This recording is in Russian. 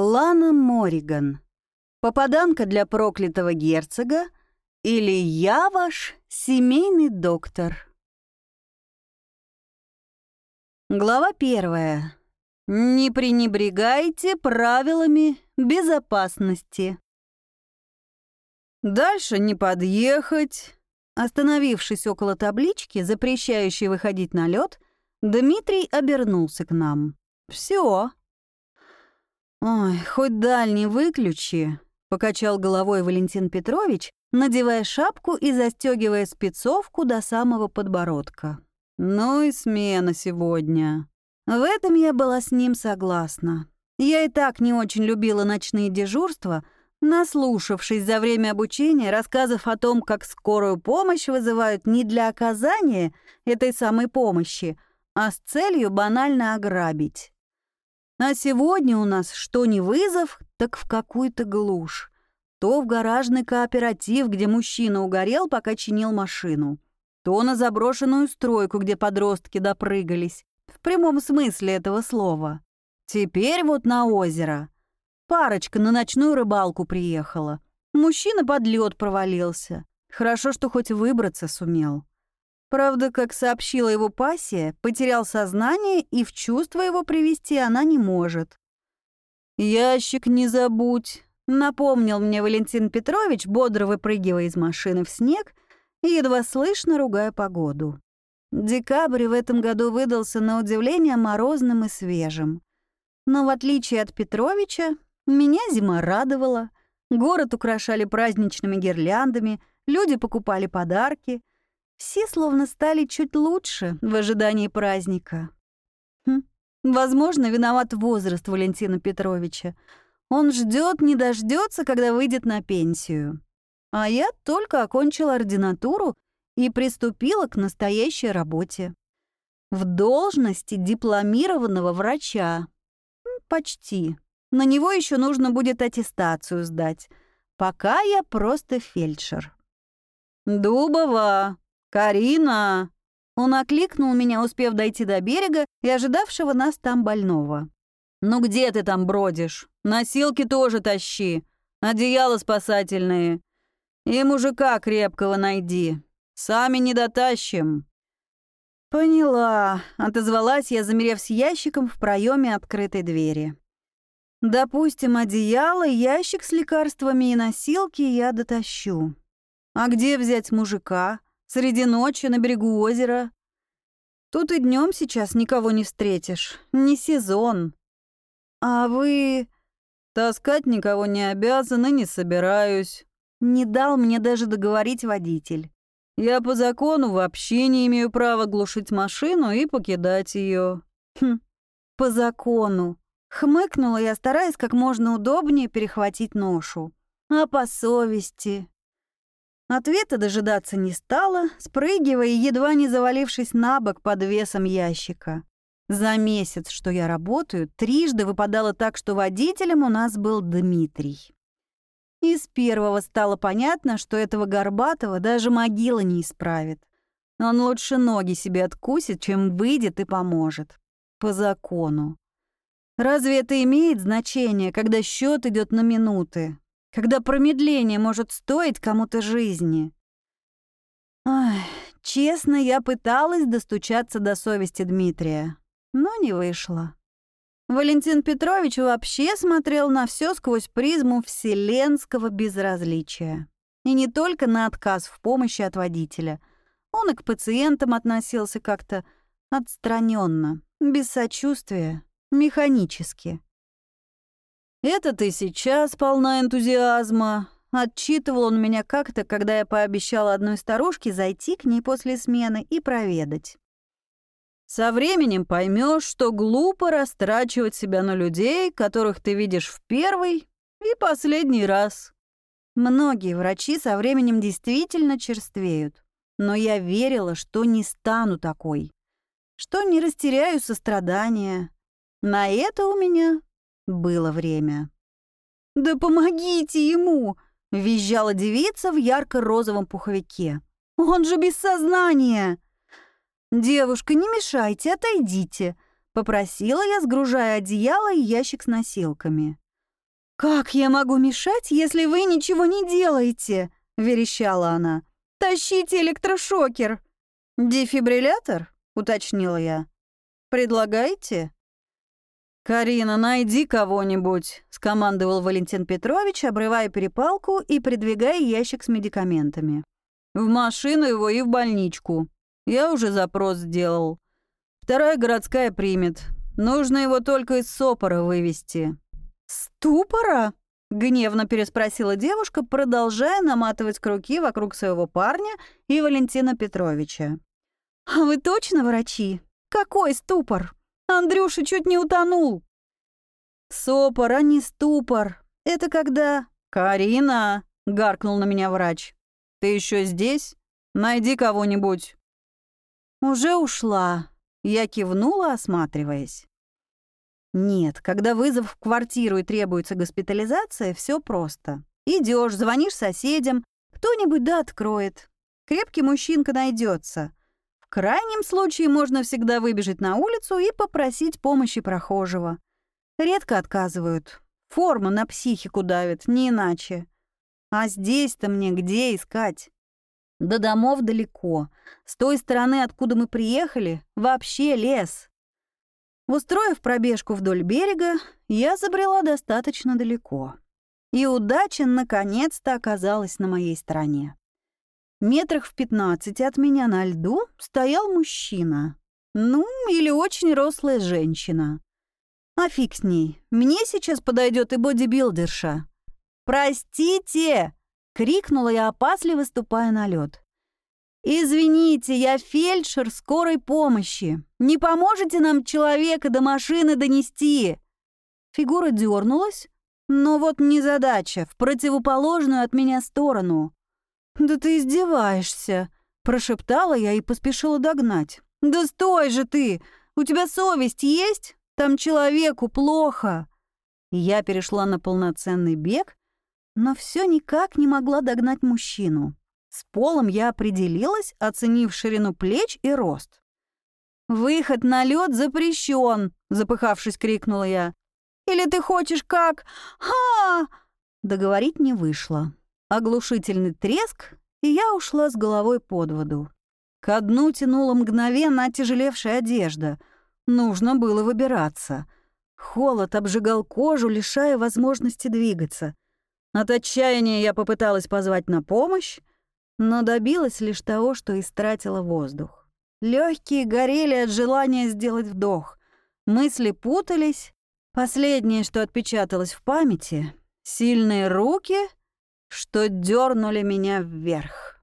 Лана Мориган. Попаданка для проклятого герцога или я ваш семейный доктор. Глава первая. Не пренебрегайте правилами безопасности. Дальше не подъехать. Остановившись около таблички, запрещающей выходить на лед, Дмитрий обернулся к нам. Все. «Ой, хоть дальний выключи», — покачал головой Валентин Петрович, надевая шапку и застегивая спецовку до самого подбородка. «Ну и смена сегодня». В этом я была с ним согласна. Я и так не очень любила ночные дежурства, наслушавшись за время обучения рассказов о том, как скорую помощь вызывают не для оказания этой самой помощи, а с целью банально ограбить. А сегодня у нас что не вызов, так в какую-то глушь. То в гаражный кооператив, где мужчина угорел, пока чинил машину. То на заброшенную стройку, где подростки допрыгались. В прямом смысле этого слова. Теперь вот на озеро. Парочка на ночную рыбалку приехала. Мужчина под лед провалился. Хорошо, что хоть выбраться сумел. Правда, как сообщила его пассия, потерял сознание и в чувство его привести она не может. «Ящик не забудь», — напомнил мне Валентин Петрович, бодро выпрыгивая из машины в снег и едва слышно ругая погоду. Декабрь в этом году выдался на удивление морозным и свежим. Но в отличие от Петровича, меня зима радовала. Город украшали праздничными гирляндами, люди покупали подарки — все словно стали чуть лучше в ожидании праздника. Хм, возможно, виноват возраст Валентина Петровича. Он ждет, не дождется, когда выйдет на пенсию. А я только окончила ординатуру и приступила к настоящей работе. В должности дипломированного врача. Почти. На него еще нужно будет аттестацию сдать. Пока я просто фельдшер. «Дубова!» «Карина!» Он окликнул меня, успев дойти до берега и ожидавшего нас там больного. «Ну где ты там бродишь? Носилки тоже тащи, одеяла спасательные. И мужика крепкого найди. Сами не дотащим». «Поняла», — отозвалась я, замерев с ящиком в проеме открытой двери. «Допустим, одеяло, ящик с лекарствами и носилки я дотащу. А где взять мужика? Среди ночи на берегу озера. Тут и днем сейчас никого не встретишь. Не сезон. А вы... Таскать никого не обязан и не собираюсь. Не дал мне даже договорить водитель. Я по закону вообще не имею права глушить машину и покидать ее. Хм, по закону. Хмыкнула я, стараясь как можно удобнее перехватить ношу. А по совести? Ответа дожидаться не стала, спрыгивая, едва не завалившись на бок под весом ящика. За месяц, что я работаю, трижды выпадало так, что водителем у нас был Дмитрий. Из первого стало понятно, что этого Горбатого даже могила не исправит. Он лучше ноги себе откусит, чем выйдет и поможет. По закону. Разве это имеет значение, когда счет идет на минуты? Когда промедление может стоить кому-то жизни. Ай, честно, я пыталась достучаться до совести Дмитрия, но не вышло. Валентин Петрович вообще смотрел на все сквозь призму вселенского безразличия. И не только на отказ в помощи от водителя. Он и к пациентам относился как-то отстраненно, без сочувствия, механически. «Это ты сейчас полна энтузиазма», — отчитывал он меня как-то, когда я пообещала одной старушке зайти к ней после смены и проведать. «Со временем поймешь, что глупо растрачивать себя на людей, которых ты видишь в первый и последний раз». Многие врачи со временем действительно черствеют, но я верила, что не стану такой, что не растеряю сострадания. На это у меня было время. «Да помогите ему!» — визжала девица в ярко-розовом пуховике. «Он же без сознания!» «Девушка, не мешайте, отойдите!» — попросила я, сгружая одеяло и ящик с носилками. «Как я могу мешать, если вы ничего не делаете?» — верещала она. «Тащите электрошокер!» «Дефибриллятор?» — уточнила я. «Предлагаете?» «Карина, найди кого-нибудь», — скомандовал Валентин Петрович, обрывая перепалку и придвигая ящик с медикаментами. «В машину его и в больничку. Я уже запрос сделал. Вторая городская примет. Нужно его только из сопора вывести». «Ступора?» — гневно переспросила девушка, продолжая наматывать круги вокруг своего парня и Валентина Петровича. «А вы точно врачи? Какой ступор? Андрюша чуть не утонул!» «Сопор, а не ступор. Это когда...» «Карина!» — гаркнул на меня врач. «Ты еще здесь? Найди кого-нибудь». «Уже ушла», — я кивнула, осматриваясь. Нет, когда вызов в квартиру и требуется госпитализация, все просто. Идешь, звонишь соседям, кто-нибудь да откроет. Крепкий мужчинка найдется. В крайнем случае можно всегда выбежать на улицу и попросить помощи прохожего. Редко отказывают. Форма на психику давит, не иначе. А здесь-то мне где искать? До домов далеко. С той стороны, откуда мы приехали, вообще лес. Устроив пробежку вдоль берега, я забрела достаточно далеко. И удача наконец-то оказалась на моей стороне. Метрах в пятнадцати от меня на льду стоял мужчина. Ну, или очень рослая женщина. А фиг с ней, мне сейчас подойдет и бодибилдерша. «Простите!» — крикнула я опасливо, ступая на лед. «Извините, я фельдшер скорой помощи. Не поможете нам человека до машины донести?» Фигура дернулась, но вот не задача, в противоположную от меня сторону. «Да ты издеваешься!» — прошептала я и поспешила догнать. «Да стой же ты! У тебя совесть есть? Там человеку плохо!» Я перешла на полноценный бег, но все никак не могла догнать мужчину. С полом я определилась, оценив ширину плеч и рост. «Выход на лед запрещен!» — запыхавшись, крикнула я. «Или ты хочешь как? Ха!» Договорить не вышло. Оглушительный треск, и я ушла с головой под воду. Ко дну тянула мгновенно отяжелевшая одежда. Нужно было выбираться. Холод обжигал кожу, лишая возможности двигаться. От отчаяния я попыталась позвать на помощь, но добилась лишь того, что истратила воздух. Легкие горели от желания сделать вдох. Мысли путались. Последнее, что отпечаталось в памяти — сильные руки, что дернули меня вверх.